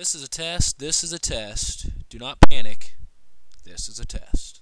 This is a test. This is a test. Do not panic. This is a test.